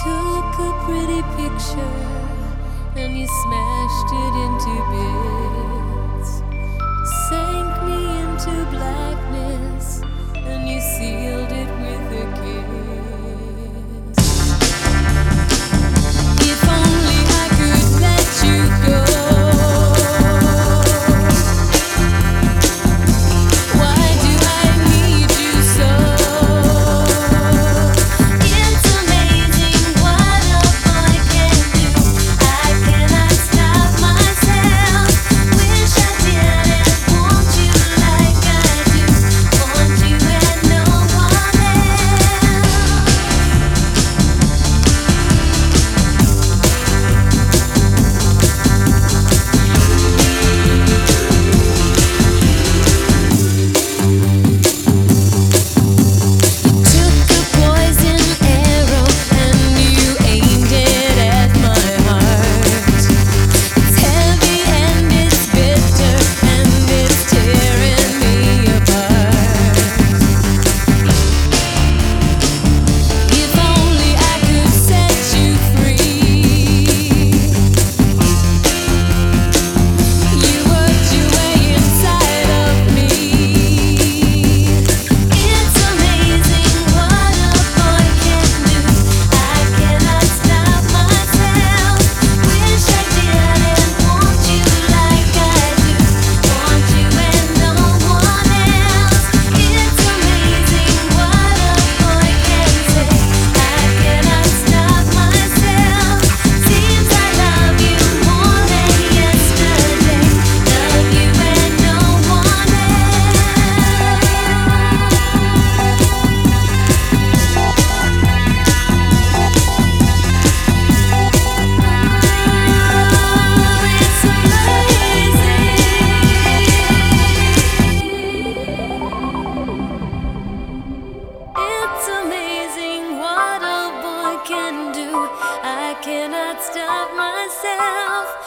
took a pretty picture and you smashed it into bits. cannot stop myself.